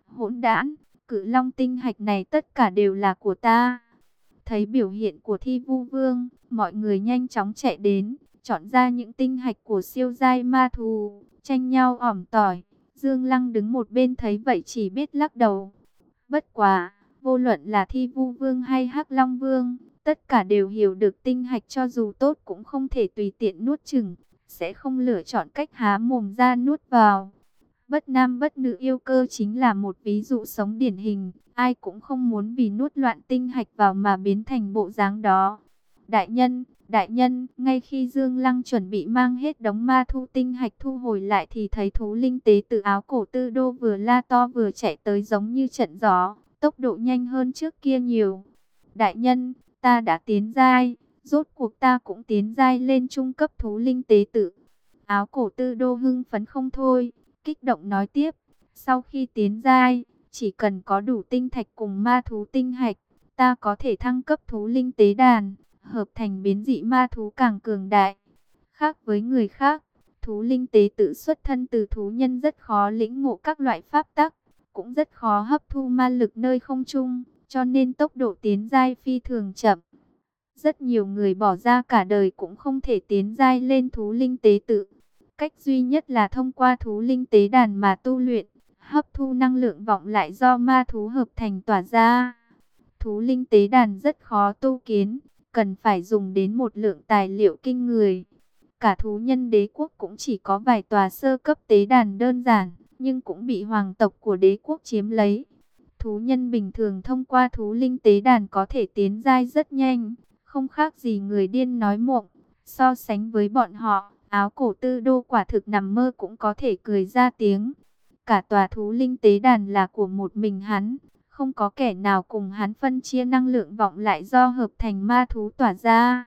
Hỗn đản, cự long tinh hạch này tất cả đều là của ta. Thấy biểu hiện của thi vu vương, mọi người nhanh chóng chạy đến, chọn ra những tinh hạch của siêu giai ma thù, tranh nhau ỏm tỏi. Dương Lăng đứng một bên thấy vậy chỉ biết lắc đầu. Bất quá, vô luận là thi vu vương hay hắc long vương, tất cả đều hiểu được tinh hạch cho dù tốt cũng không thể tùy tiện nuốt chừng, sẽ không lựa chọn cách há mồm ra nuốt vào. Bất nam bất nữ yêu cơ chính là một ví dụ sống điển hình, ai cũng không muốn vì nuốt loạn tinh hạch vào mà biến thành bộ dáng đó. Đại nhân, đại nhân, ngay khi Dương Lăng chuẩn bị mang hết đống ma thu tinh hạch thu hồi lại thì thấy thú linh tế từ áo cổ tư đô vừa la to vừa chạy tới giống như trận gió, tốc độ nhanh hơn trước kia nhiều. Đại nhân, ta đã tiến giai, rốt cuộc ta cũng tiến giai lên trung cấp thú linh tế tự. Áo cổ tư đô hưng phấn không thôi, kích động nói tiếp, sau khi tiến giai, chỉ cần có đủ tinh thạch cùng ma thú tinh hạch, ta có thể thăng cấp thú linh tế đàn, hợp thành biến dị ma thú càng cường đại. Khác với người khác, thú linh tế tự xuất thân từ thú nhân rất khó lĩnh ngộ các loại pháp tắc, cũng rất khó hấp thu ma lực nơi không trung, cho nên tốc độ tiến giai phi thường chậm. Rất nhiều người bỏ ra cả đời cũng không thể tiến giai lên thú linh tế tự. Cách duy nhất là thông qua thú linh tế đàn mà tu luyện, hấp thu năng lượng vọng lại do ma thú hợp thành tỏa ra. Thú linh tế đàn rất khó tu kiến, cần phải dùng đến một lượng tài liệu kinh người. Cả thú nhân đế quốc cũng chỉ có vài tòa sơ cấp tế đàn đơn giản, nhưng cũng bị hoàng tộc của đế quốc chiếm lấy. Thú nhân bình thường thông qua thú linh tế đàn có thể tiến giai rất nhanh, không khác gì người điên nói mộng. So sánh với bọn họ, áo cổ tư đô quả thực nằm mơ cũng có thể cười ra tiếng. Cả tòa thú linh tế đàn là của một mình hắn, không có kẻ nào cùng hắn phân chia năng lượng vọng lại do hợp thành ma thú tỏa ra.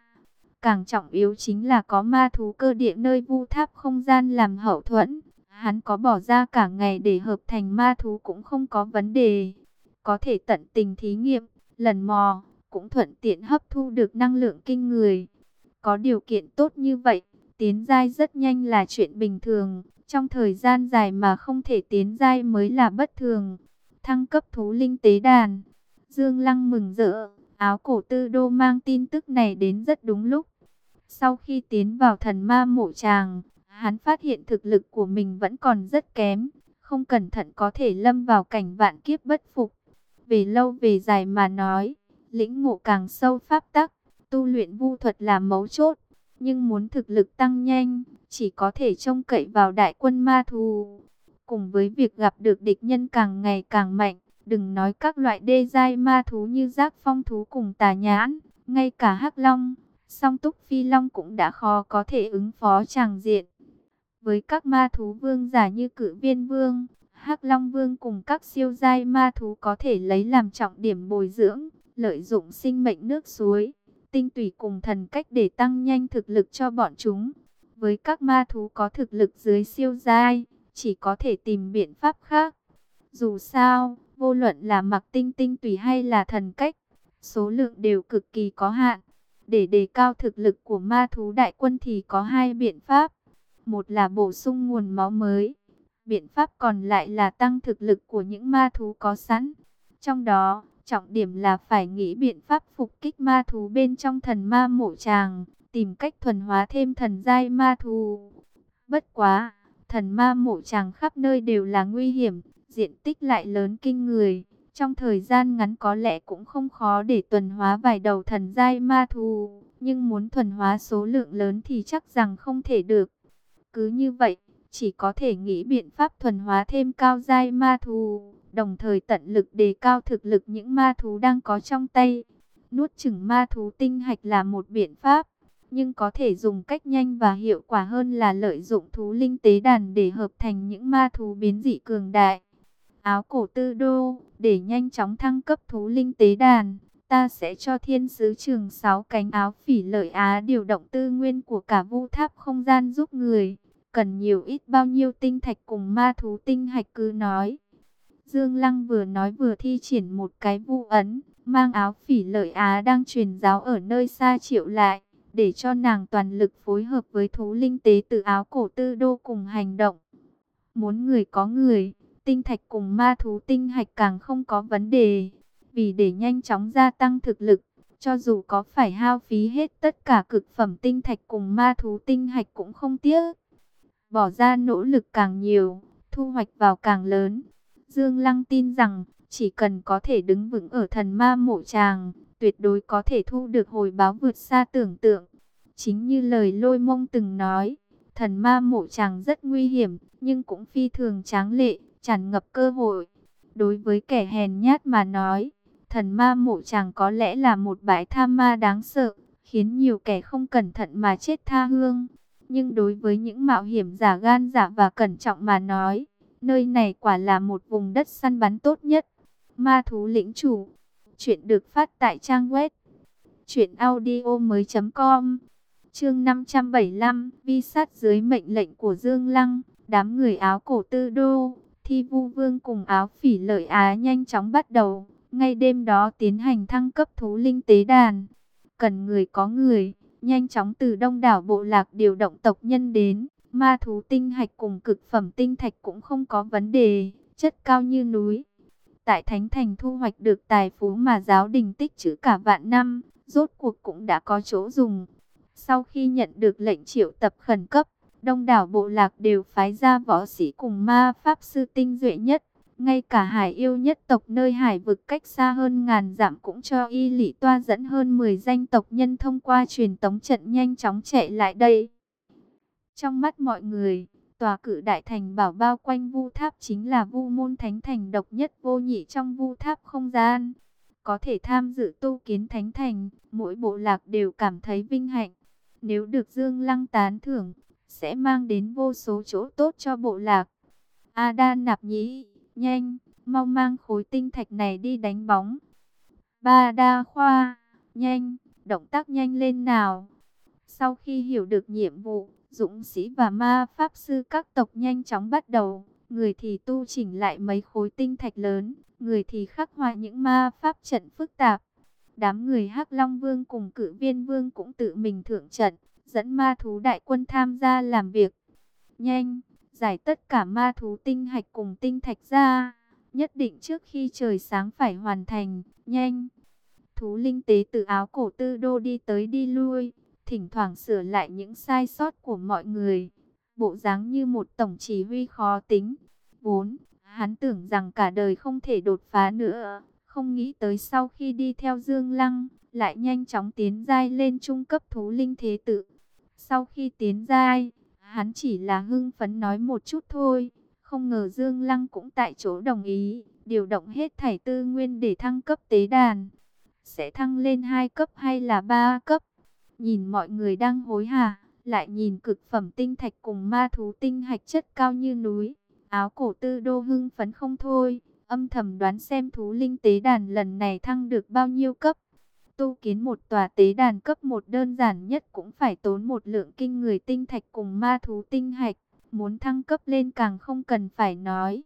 Càng trọng yếu chính là có ma thú cơ địa nơi vu tháp không gian làm hậu thuẫn. Hắn có bỏ ra cả ngày để hợp thành ma thú cũng không có vấn đề. Có thể tận tình thí nghiệm, lần mò, cũng thuận tiện hấp thu được năng lượng kinh người. Có điều kiện tốt như vậy, tiến giai rất nhanh là chuyện bình thường. Trong thời gian dài mà không thể tiến giai mới là bất thường. Thăng cấp thú linh tế đàn. Dương Lăng mừng rỡ, áo cổ tư đô mang tin tức này đến rất đúng lúc. Sau khi tiến vào thần ma mộ tràng, hắn phát hiện thực lực của mình vẫn còn rất kém. Không cẩn thận có thể lâm vào cảnh vạn kiếp bất phục. Về lâu về dài mà nói, lĩnh ngộ càng sâu pháp tắc, tu luyện vu thuật là mấu chốt. Nhưng muốn thực lực tăng nhanh, chỉ có thể trông cậy vào đại quân ma thù. Cùng với việc gặp được địch nhân càng ngày càng mạnh, đừng nói các loại đê giai ma thú như giác phong thú cùng tà nhãn, ngay cả hắc long, song túc phi long cũng đã khó có thể ứng phó tràng diện. Với các ma thú vương giả như cử viên vương, hắc long vương cùng các siêu giai ma thú có thể lấy làm trọng điểm bồi dưỡng, lợi dụng sinh mệnh nước suối, tinh tủy cùng thần cách để tăng nhanh thực lực cho bọn chúng. Với các ma thú có thực lực dưới siêu giai, chỉ có thể tìm biện pháp khác. Dù sao, vô luận là mặc tinh tinh tùy hay là thần cách, số lượng đều cực kỳ có hạn. Để đề cao thực lực của ma thú đại quân thì có hai biện pháp. Một là bổ sung nguồn máu mới. Biện pháp còn lại là tăng thực lực của những ma thú có sẵn. Trong đó, trọng điểm là phải nghĩ biện pháp phục kích ma thú bên trong thần ma mộ tràng, tìm cách thuần hóa thêm thần giai ma thú. Bất quá, thần ma mộ tràng khắp nơi đều là nguy hiểm, diện tích lại lớn kinh người. Trong thời gian ngắn có lẽ cũng không khó để tuần hóa vài đầu thần giai ma thú, nhưng muốn thuần hóa số lượng lớn thì chắc rằng không thể được. Cứ như vậy, chỉ có thể nghĩ biện pháp thuần hóa thêm cao giai ma thú, đồng thời tận lực đề cao thực lực những ma thú đang có trong tay. Nuốt chửng ma thú tinh hạch là một biện pháp, nhưng có thể dùng cách nhanh và hiệu quả hơn là lợi dụng thú linh tế đàn để hợp thành những ma thú biến dị cường đại. Áo cổ tư đô, để nhanh chóng thăng cấp thú linh tế đàn, ta sẽ cho thiên sứ trường sáu cánh áo phỉ lợi Á điều động tư nguyên của cả vu tháp không gian giúp người. Cần nhiều ít bao nhiêu tinh thạch cùng ma thú tinh hạch cứ nói. Dương Lăng vừa nói vừa thi triển một cái vu ấn, mang áo phỉ lợi Á đang truyền giáo ở nơi xa triệu lại, để cho nàng toàn lực phối hợp với thú linh tế từ áo cổ tư đô cùng hành động. Muốn người có người, tinh thạch cùng ma thú tinh hạch càng không có vấn đề, vì để nhanh chóng gia tăng thực lực, cho dù có phải hao phí hết tất cả cực phẩm tinh thạch cùng ma thú tinh hạch cũng không tiếc. Bỏ ra nỗ lực càng nhiều, thu hoạch vào càng lớn. Dương Lăng tin rằng, chỉ cần có thể đứng vững ở thần ma mộ tràng, tuyệt đối có thể thu được hồi báo vượt xa tưởng tượng. Chính như lời lôi mông từng nói, thần ma mộ tràng rất nguy hiểm, nhưng cũng phi thường tráng lệ, tràn ngập cơ hội. Đối với kẻ hèn nhát mà nói, thần ma mộ tràng có lẽ là một bãi tham ma đáng sợ, khiến nhiều kẻ không cẩn thận mà chết tha hương. Nhưng đối với những mạo hiểm giả gan giả và cẩn trọng mà nói, nơi này quả là một vùng đất săn bắn tốt nhất. Ma thú lĩnh chủ. Chuyện được phát tại trang web. Chuyện audio mới com. Chương 575. Vi sát dưới mệnh lệnh của Dương Lăng. Đám người áo cổ tư đô. Thi vu vương cùng áo phỉ lợi á nhanh chóng bắt đầu. Ngay đêm đó tiến hành thăng cấp thú linh tế đàn. Cần người có người nhanh chóng từ đông đảo bộ lạc điều động tộc nhân đến. Ma thú tinh hạch cùng cực phẩm tinh thạch cũng không có vấn đề, chất cao như núi. Tại Thánh Thành thu hoạch được tài phú mà giáo đình tích trữ cả vạn năm, rốt cuộc cũng đã có chỗ dùng. Sau khi nhận được lệnh triệu tập khẩn cấp, đông đảo bộ lạc đều phái ra võ sĩ cùng ma pháp sư tinh duệ nhất. Ngay cả hải yêu nhất tộc nơi hải vực cách xa hơn ngàn dặm cũng cho y lỷ toa dẫn hơn 10 danh tộc nhân thông qua truyền tống trận nhanh chóng chạy lại đây. Trong mắt mọi người, tòa cử đại thành bảo bao quanh vu tháp chính là vu môn thánh thành độc nhất vô nhị trong vu tháp không gian. Có thể tham dự tu kiến thánh thành, mỗi bộ lạc đều cảm thấy vinh hạnh. Nếu được Dương Lăng tán thưởng, sẽ mang đến vô số chỗ tốt cho bộ lạc. A nạp nhĩ Nhanh, mau mang khối tinh thạch này đi đánh bóng. Ba đa khoa, nhanh, động tác nhanh lên nào. Sau khi hiểu được nhiệm vụ, dũng sĩ và ma pháp sư các tộc nhanh chóng bắt đầu. Người thì tu chỉnh lại mấy khối tinh thạch lớn, người thì khắc họa những ma pháp trận phức tạp. Đám người hắc Long Vương cùng cử viên Vương cũng tự mình thượng trận, dẫn ma thú đại quân tham gia làm việc. Nhanh! Giải tất cả ma thú tinh hạch cùng tinh thạch ra. Nhất định trước khi trời sáng phải hoàn thành, nhanh. Thú linh tế từ áo cổ tư đô đi tới đi lui, thỉnh thoảng sửa lại những sai sót của mọi người. Bộ dáng như một tổng chỉ huy khó tính. 4. hắn tưởng rằng cả đời không thể đột phá nữa. Không nghĩ tới sau khi đi theo Dương Lăng, lại nhanh chóng tiến giai lên trung cấp thú linh thế tự. Sau khi tiến giai, Hắn chỉ là hưng phấn nói một chút thôi. Không ngờ Dương Lăng cũng tại chỗ đồng ý, điều động hết thảy tư nguyên để thăng cấp tế đàn. Sẽ thăng lên 2 cấp hay là 3 cấp? Nhìn mọi người đang hối hả, lại nhìn cực phẩm tinh thạch cùng ma thú tinh hạch chất cao như núi. Áo cổ tư đô hưng phấn không thôi, âm thầm đoán xem thú linh tế đàn lần này thăng được bao nhiêu cấp. Tu kiến một tòa tế đàn cấp một đơn giản nhất cũng phải tốn một lượng kinh người tinh thạch cùng ma thú tinh hạch. Muốn thăng cấp lên càng không cần phải nói.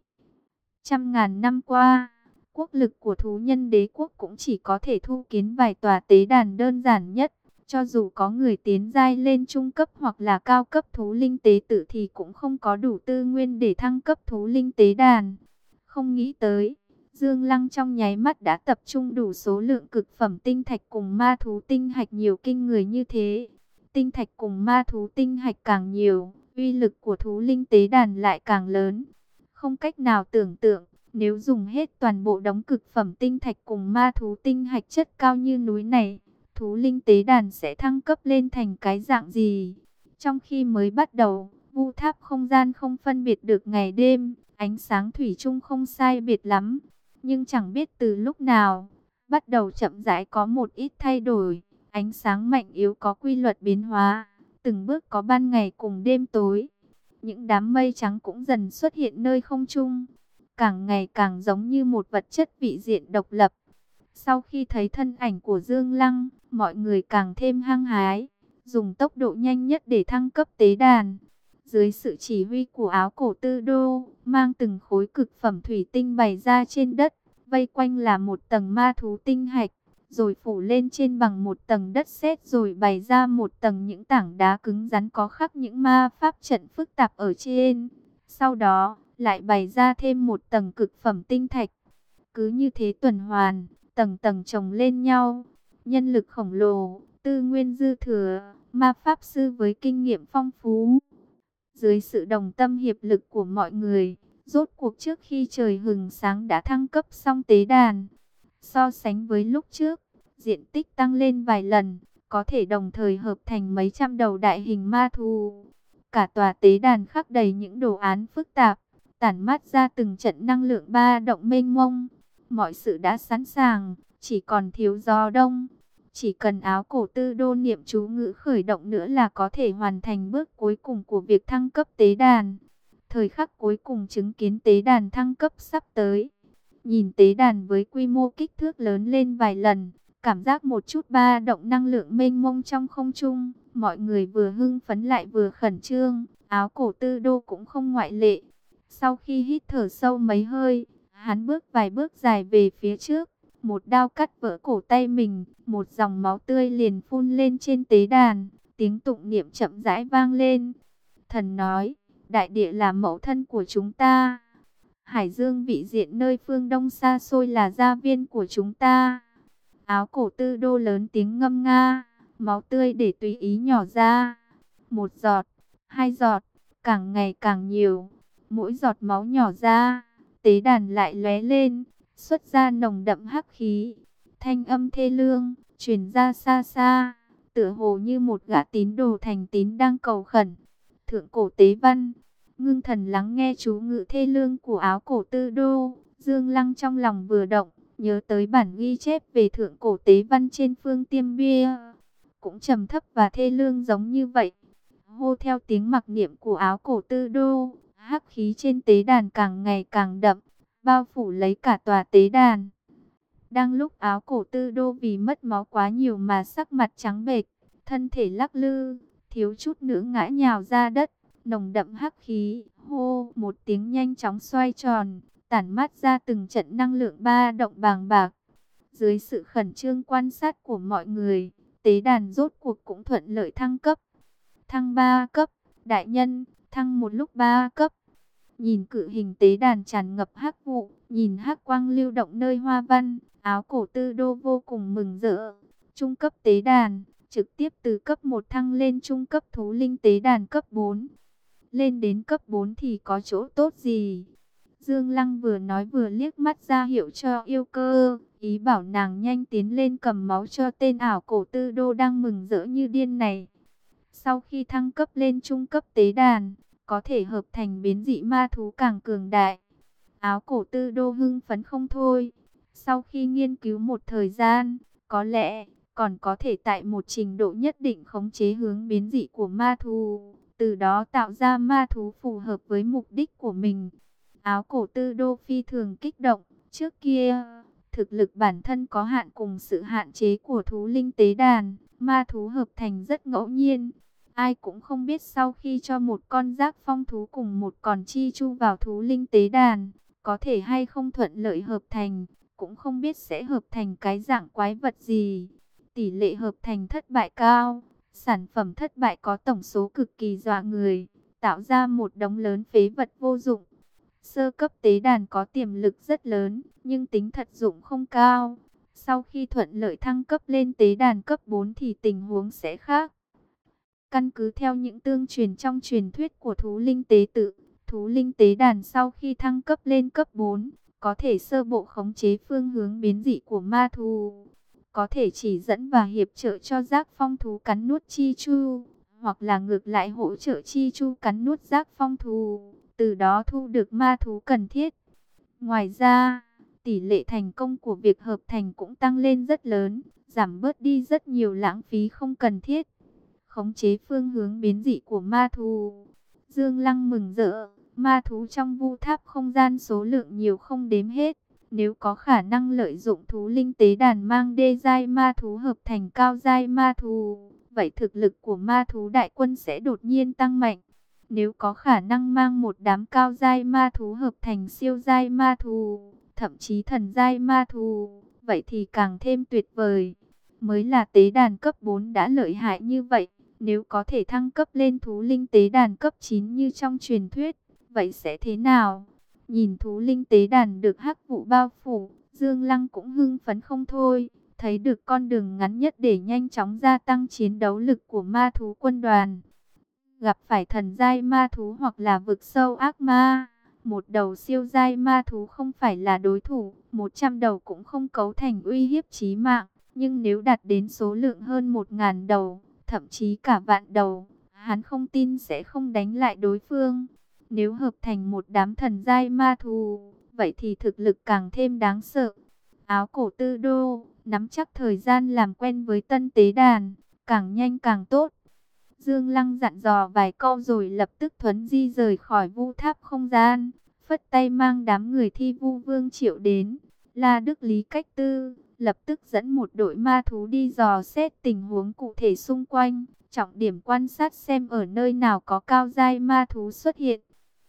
Trăm ngàn năm qua, quốc lực của thú nhân đế quốc cũng chỉ có thể thu kiến vài tòa tế đàn đơn giản nhất. Cho dù có người tiến giai lên trung cấp hoặc là cao cấp thú linh tế tử thì cũng không có đủ tư nguyên để thăng cấp thú linh tế đàn. Không nghĩ tới Dương Lăng trong nháy mắt đã tập trung đủ số lượng cực phẩm tinh thạch cùng ma thú tinh hạch nhiều kinh người như thế. Tinh thạch cùng ma thú tinh hạch càng nhiều, uy lực của thú linh tế đàn lại càng lớn. Không cách nào tưởng tượng, nếu dùng hết toàn bộ đống cực phẩm tinh thạch cùng ma thú tinh hạch chất cao như núi này, thú linh tế đàn sẽ thăng cấp lên thành cái dạng gì? Trong khi mới bắt đầu, Vu tháp không gian không phân biệt được ngày đêm, ánh sáng thủy chung không sai biệt lắm, nhưng chẳng biết từ lúc nào, bắt đầu chậm rãi có một ít thay đổi, ánh sáng mạnh yếu có quy luật biến hóa, từng bước có ban ngày cùng đêm tối. Những đám mây trắng cũng dần xuất hiện nơi không trung, càng ngày càng giống như một vật chất vị diện độc lập. Sau khi thấy thân ảnh của Dương Lăng, mọi người càng thêm hăng hái, dùng tốc độ nhanh nhất để thăng cấp tế đàn. Dưới sự chỉ huy của áo cổ tư đô, mang từng khối cực phẩm thủy tinh bày ra trên đất, vây quanh là một tầng ma thú tinh hạch, rồi phủ lên trên bằng một tầng đất sét rồi bày ra một tầng những tảng đá cứng rắn có khắc những ma pháp trận phức tạp ở trên. Sau đó, lại bày ra thêm một tầng cực phẩm tinh thạch. Cứ như thế tuần hoàn, tầng tầng chồng lên nhau, nhân lực khổng lồ, tư nguyên dư thừa, ma pháp sư với kinh nghiệm phong phú. Dưới sự đồng tâm hiệp lực của mọi người, rốt cuộc trước khi trời hừng sáng đã thăng cấp xong tế đàn. So sánh với lúc trước, diện tích tăng lên vài lần, có thể đồng thời hợp thành mấy trăm đầu đại hình ma thú. Cả tòa tế đàn khắc đầy những đồ án phức tạp, tản mát ra từng trận năng lượng ba động mênh mông. Mọi sự đã sẵn sàng, chỉ còn thiếu gió đông. Chỉ cần áo cổ tư đô niệm chú ngữ khởi động nữa là có thể hoàn thành bước cuối cùng của việc thăng cấp tế đàn. Thời khắc cuối cùng chứng kiến tế đàn thăng cấp sắp tới. Nhìn tế đàn với quy mô kích thước lớn lên vài lần, cảm giác một chút ba động năng lượng mênh mông trong không trung. Mọi người vừa hưng phấn lại vừa khẩn trương, áo cổ tư đô cũng không ngoại lệ. Sau khi hít thở sâu mấy hơi, hắn bước vài bước dài về phía trước một đao cắt vỡ cổ tay mình, một dòng máu tươi liền phun lên trên tế đàn, tiếng tụng niệm chậm rãi vang lên. Thần nói, đại địa là mẫu thân của chúng ta. Hải dương vị diện nơi phương đông xa xôi là gia viên của chúng ta. Áo cổ tư đô lớn tiếng ngâm nga, máu tươi để tùy ý nhỏ ra. Một giọt, hai giọt, càng ngày càng nhiều. Mỗi giọt máu nhỏ ra, tế đàn lại lóe lên, xuất ra nồng đậm hắc khí. Thanh âm thê lương, truyền ra xa xa, tựa hồ như một gã tín đồ thành tín đang cầu khẩn. Thượng cổ tế văn, ngưng thần lắng nghe chú ngự thê lương của áo cổ tư đô, dương lăng trong lòng vừa động, nhớ tới bản ghi chép về thượng cổ tế văn trên phương tiêm bia. Cũng trầm thấp và thê lương giống như vậy. Hô theo tiếng mặc niệm của áo cổ tư đô, hắc khí trên tế đàn càng ngày càng đậm, bao phủ lấy cả tòa tế đàn. Đang lúc áo cổ tư đô vì mất máu quá nhiều mà sắc mặt trắng bệch, thân thể lắc lư, thiếu chút nữa ngã nhào ra đất, nồng đậm hắc khí, hô một tiếng nhanh chóng xoay tròn, tản mát ra từng trận năng lượng ba động bàng bạc. Dưới sự khẩn trương quan sát của mọi người, tế đàn rốt cuộc cũng thuận lợi thăng cấp. Thăng 3 cấp, đại nhân, thăng một lúc 3 cấp. Nhìn cự hình tế đàn tràn ngập hắc vụ, nhìn hắc quang lưu động nơi hoa văn, áo cổ tư đô vô cùng mừng rỡ. Trung cấp tế đàn, trực tiếp từ cấp 1 thăng lên trung cấp thú linh tế đàn cấp 4. Lên đến cấp 4 thì có chỗ tốt gì? Dương Lăng vừa nói vừa liếc mắt ra hiệu cho yêu cơ, ý bảo nàng nhanh tiến lên cầm máu cho tên ảo cổ tư đô đang mừng rỡ như điên này. Sau khi thăng cấp lên trung cấp tế đàn, có thể hợp thành biến dị ma thú càng cường đại. Áo cổ tư đô hưng phấn không thôi. Sau khi nghiên cứu một thời gian, có lẽ còn có thể tại một trình độ nhất định khống chế hướng biến dị của ma thú, từ đó tạo ra ma thú phù hợp với mục đích của mình. Áo cổ tư đô phi thường kích động, trước kia, thực lực bản thân có hạn cùng sự hạn chế của thú linh tế đàn, ma thú hợp thành rất ngẫu nhiên, Ai cũng không biết sau khi cho một con giác phong thú cùng một con chi chu vào thú linh tế đàn, có thể hay không thuận lợi hợp thành, cũng không biết sẽ hợp thành cái dạng quái vật gì. Tỷ lệ hợp thành thất bại cao, sản phẩm thất bại có tổng số cực kỳ dọa người, tạo ra một đống lớn phế vật vô dụng. Sơ cấp tế đàn có tiềm lực rất lớn, nhưng tính thật dụng không cao. Sau khi thuận lợi thăng cấp lên tế đàn cấp 4 thì tình huống sẽ khác. Căn cứ theo những tương truyền trong truyền thuyết của thú linh tế tự, thú linh tế đàn sau khi thăng cấp lên cấp 4, có thể sơ bộ khống chế phương hướng biến dị của ma thú, có thể chỉ dẫn và hiệp trợ cho giác phong thú cắn nuốt chi chu, hoặc là ngược lại hỗ trợ chi chu cắn nuốt giác phong thú, từ đó thu được ma thú cần thiết. Ngoài ra, tỷ lệ thành công của việc hợp thành cũng tăng lên rất lớn, giảm bớt đi rất nhiều lãng phí không cần thiết. Khống chế phương hướng biến dị của ma thú. Dương Lăng mừng rỡ, ma thú trong vu tháp không gian số lượng nhiều không đếm hết. Nếu có khả năng lợi dụng thú linh tế đàn mang đê giai ma thú hợp thành cao giai ma thú, vậy thực lực của ma thú đại quân sẽ đột nhiên tăng mạnh. Nếu có khả năng mang một đám cao giai ma thú hợp thành siêu giai ma thú, thậm chí thần giai ma thú, vậy thì càng thêm tuyệt vời. Mới là tế đàn cấp 4 đã lợi hại như vậy, nếu có thể thăng cấp lên thú linh tế đàn cấp 9 như trong truyền thuyết, vậy sẽ thế nào? Nhìn thú linh tế đàn được hắc vụ bao phủ, Dương Lăng cũng hưng phấn không thôi, thấy được con đường ngắn nhất để nhanh chóng gia tăng chiến đấu lực của ma thú quân đoàn. Gặp phải thần giai ma thú hoặc là vực sâu ác ma, một đầu siêu giai ma thú không phải là đối thủ, 100 đầu cũng không cấu thành uy hiếp chí mạng, nhưng nếu đạt đến số lượng hơn 1.000 đầu, thậm chí cả vạn đầu, hắn không tin sẽ không đánh lại đối phương. Nếu hợp thành một đám thần giai ma thù, vậy thì thực lực càng thêm đáng sợ. Áo cổ tư đô, nắm chắc thời gian làm quen với tân tế đàn, càng nhanh càng tốt. Dương Lăng dặn dò vài câu rồi lập tức thuấn di rời khỏi vu tháp không gian, phất tay mang đám người thi vu vương triệu đến. La Đức Lý Cách Tư, lập tức dẫn một đội ma thú đi dò xét tình huống cụ thể xung quanh, trọng điểm quan sát xem ở nơi nào có cao giai ma thú xuất hiện.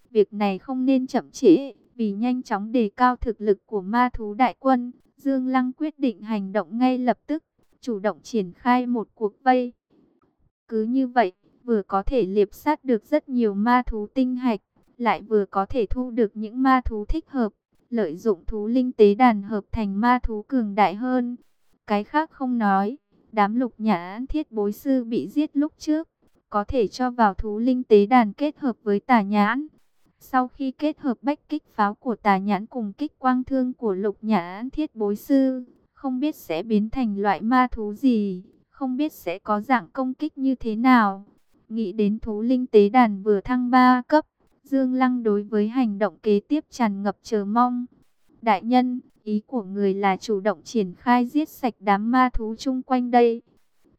Việc này không nên chậm trễ, vì nhanh chóng đề cao thực lực của ma thú đại quân, Dương Lăng quyết định hành động ngay lập tức, chủ động triển khai một cuộc vây. Cứ như vậy, vừa có thể liệp sát được rất nhiều ma thú tinh hạch, lại vừa có thể thu được những ma thú thích hợp, lợi dụng thú linh tế đàn hợp thành ma thú cường đại hơn. Cái khác không nói, đám lục nhãn thiết bối sư bị giết lúc trước, có thể cho vào thú linh tế đàn kết hợp với tà nhãn, sau khi kết hợp bách kích pháo của tà nhãn cùng kích quang thương của lục nhãn thiết bối sư, không biết sẽ biến thành loại ma thú gì, không biết sẽ có dạng công kích như thế nào. Nghĩ đến thú linh tế đàn vừa thăng 3 cấp, Dương Lăng đối với hành động kế tiếp tràn ngập chờ mong. Đại nhân, ý của người là chủ động triển khai giết sạch đám ma thú chung quanh đây.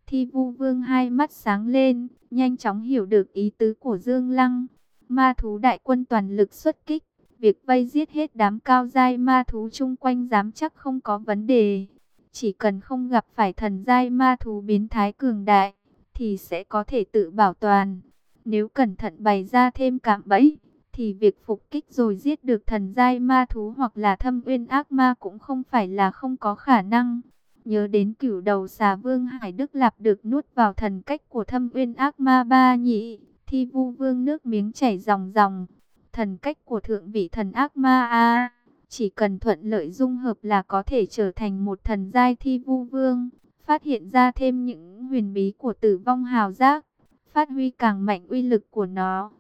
Thi vu vương hai mắt sáng lên, nhanh chóng hiểu được ý tứ của Dương Lăng. Ma thú đại quân toàn lực xuất kích, việc vây giết hết đám cao giai ma thú chung quanh dám chắc không có vấn đề. Chỉ cần không gặp phải thần giai ma thú biến thái cường đại, thì sẽ có thể tự bảo toàn. Nếu cẩn thận bày ra thêm cạm bẫy, thì việc phục kích rồi giết được thần giai ma thú hoặc là thâm uyên ác ma cũng không phải là không có khả năng. Nhớ đến cửu đầu xà vương Hải Đức Lạp được nuốt vào thần cách của thâm uyên ác ma ba nhị, Thi vu vương nước miếng chảy ròng ròng. Thần cách của thượng vị thần ác ma a Chỉ cần thuận lợi dung hợp là có thể trở thành một thần giai thi vu vương. Phát hiện ra thêm những huyền bí của tử vong hào giác. Phát huy càng mạnh uy lực của nó.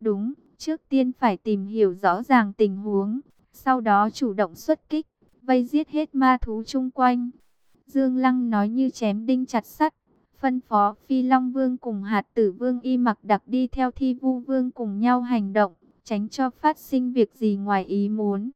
Đúng, trước tiên phải tìm hiểu rõ ràng tình huống. Sau đó chủ động xuất kích, vây giết hết ma thú chung quanh. Dương Lăng nói như chém đinh chặt sắt phân phó Phi Long Vương cùng hạt tử Vương y mặc đặc đi theo thi vu Vương cùng nhau hành động, tránh cho phát sinh việc gì ngoài ý muốn.